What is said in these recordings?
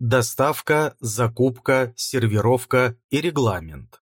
Доставка, закупка, сервировка и регламент.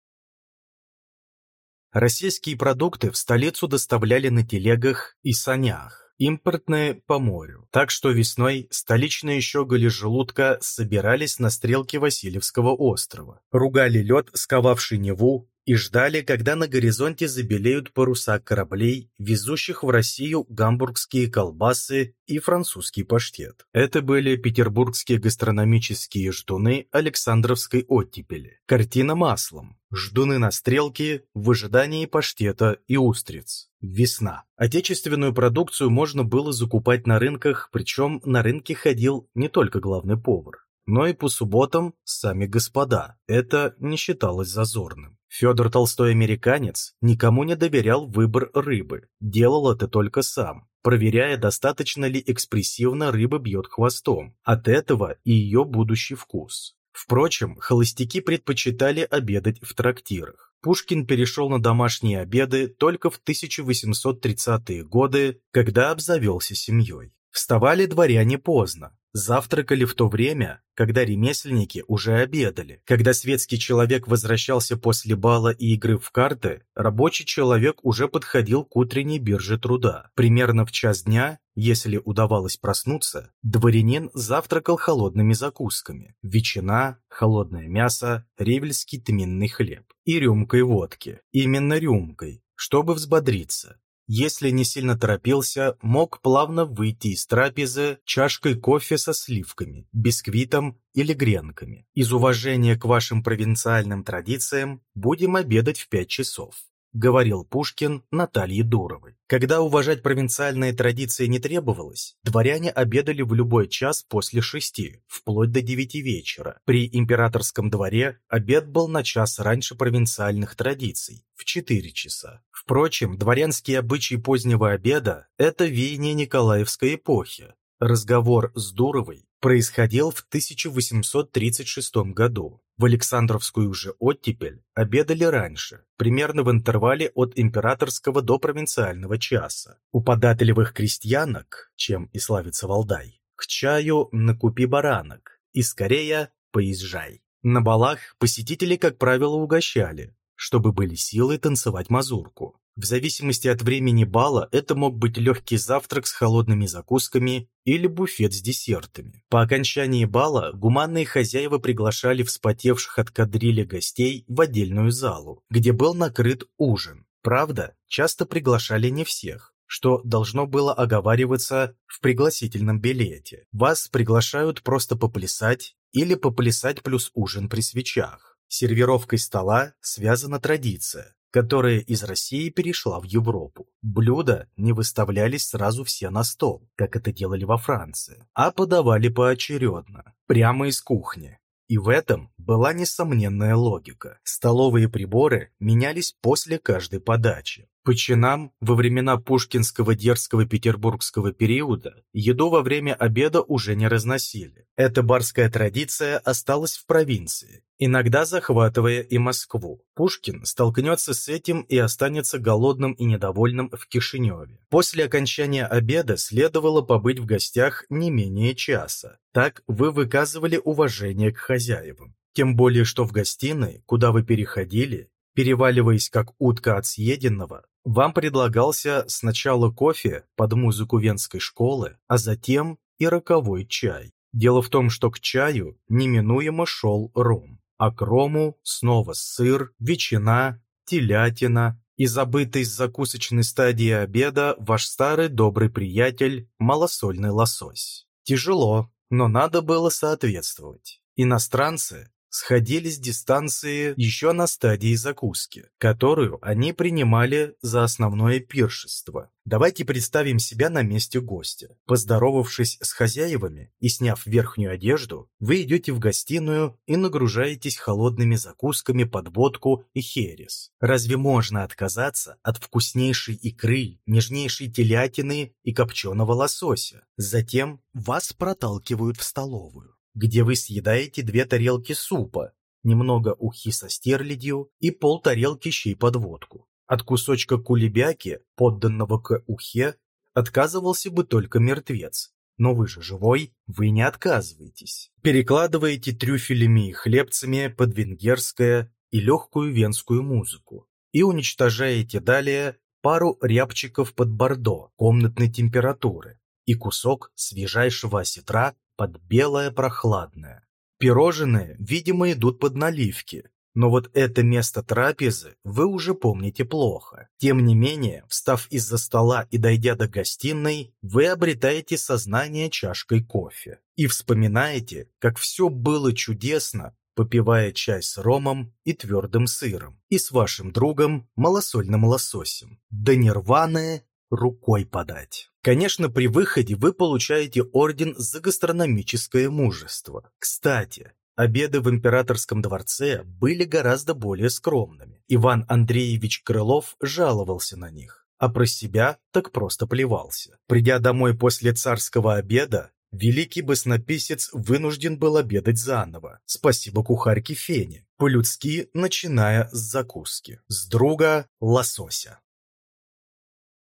Российские продукты в столицу доставляли на телегах и санях импортные по морю. Так что весной столичные щеголи желудка собирались на стрелке Васильевского острова, ругали лед, сковавший Неву, и ждали, когда на горизонте забелеют паруса кораблей, везущих в Россию гамбургские колбасы и французский паштет. Это были петербургские гастрономические ждуны Александровской оттепели. Картина маслом. Ждуны на стрелке в ожидании паштета и устриц. Весна. Отечественную продукцию можно было закупать на рынках, причем на рынке ходил не только главный повар но и по субботам сами господа. Это не считалось зазорным. Федор Толстой-американец никому не доверял выбор рыбы, делал это только сам, проверяя, достаточно ли экспрессивно рыба бьет хвостом. От этого и ее будущий вкус. Впрочем, холостяки предпочитали обедать в трактирах. Пушкин перешел на домашние обеды только в 1830-е годы, когда обзавелся семьей. Вставали дворяне поздно, завтракали в то время, когда ремесленники уже обедали. Когда светский человек возвращался после бала и игры в карты, рабочий человек уже подходил к утренней бирже труда. Примерно в час дня, если удавалось проснуться, дворянин завтракал холодными закусками. Ветчина, холодное мясо, ревельский тминный хлеб. И рюмкой водки. Именно рюмкой, чтобы взбодриться. Если не сильно торопился, мог плавно выйти из трапезы чашкой кофе со сливками, бисквитом или гренками. Из уважения к вашим провинциальным традициям будем обедать в пять часов говорил Пушкин Наталье Дуровой. Когда уважать провинциальные традиции не требовалось, дворяне обедали в любой час после шести, вплоть до девяти вечера. При императорском дворе обед был на час раньше провинциальных традиций, в четыре часа. Впрочем, дворянские обычаи позднего обеда – это веяние Николаевской эпохи. Разговор с Дуровой происходил в 1836 году. В Александровскую же оттепель обедали раньше, примерно в интервале от императорского до провинциального часа. У податливых крестьянок, чем и славится Валдай, к чаю накупи баранок и скорее поезжай. На балах посетители, как правило, угощали, чтобы были силы танцевать мазурку. В зависимости от времени бала это мог быть легкий завтрак с холодными закусками или буфет с десертами. По окончании бала гуманные хозяева приглашали вспотевших от кадрили гостей в отдельную залу, где был накрыт ужин. Правда, часто приглашали не всех что должно было оговариваться в пригласительном билете. Вас приглашают просто поплясать или поплясать плюс ужин при свечах. Сервировкой стола связана традиция которая из России перешла в Европу. Блюда не выставлялись сразу все на стол, как это делали во Франции, а подавали поочередно, прямо из кухни. И в этом была несомненная логика. Столовые приборы менялись после каждой подачи. По чинам, во времена пушкинского дерзкого петербургского периода еду во время обеда уже не разносили. Эта барская традиция осталась в провинции, иногда захватывая и Москву. Пушкин столкнется с этим и останется голодным и недовольным в Кишиневе. После окончания обеда следовало побыть в гостях не менее часа. Так вы выказывали уважение к хозяевам. Тем более, что в гостиной, куда вы переходили, переваливаясь как утка от съеденного, вам предлагался сначала кофе под музыку венской школы, а затем и роковой чай. Дело в том, что к чаю неминуемо шел ром, а к рому снова сыр, ветчина, телятина и забытый с закусочной стадии обеда ваш старый добрый приятель малосольный лосось. Тяжело, но надо было соответствовать. Иностранцы сходили с дистанции еще на стадии закуски, которую они принимали за основное пиршество. Давайте представим себя на месте гостя. Поздоровавшись с хозяевами и сняв верхнюю одежду, вы идете в гостиную и нагружаетесь холодными закусками под водку и херес. Разве можно отказаться от вкуснейшей икры, нежнейшей телятины и копченого лосося? Затем вас проталкивают в столовую где вы съедаете две тарелки супа, немного ухи со стерлядью и полтарелки щей под водку. От кусочка кулебяки, подданного к ухе, отказывался бы только мертвец, Но вы же живой, вы не отказываетесь. Перекладываете трюфелями и хлебцами под венгерское и легкую венскую музыку и уничтожаете далее пару рябчиков под бордо комнатной температуры и кусок свежайшего осетра под белое прохладное. Пирожные, видимо, идут под наливки, но вот это место трапезы вы уже помните плохо. Тем не менее, встав из-за стола и дойдя до гостиной, вы обретаете сознание чашкой кофе. И вспоминаете, как все было чудесно, попивая чай с ромом и твердым сыром, и с вашим другом малосольным лососем. Да нирваны рукой подать. Конечно, при выходе вы получаете орден за гастрономическое мужество. Кстати, Обеды в императорском дворце были гораздо более скромными. Иван Андреевич Крылов жаловался на них, а про себя так просто плевался. Придя домой после царского обеда, великий баснописец вынужден был обедать заново, спасибо кухарке Фене, по-людски начиная с закуски, с друга лосося.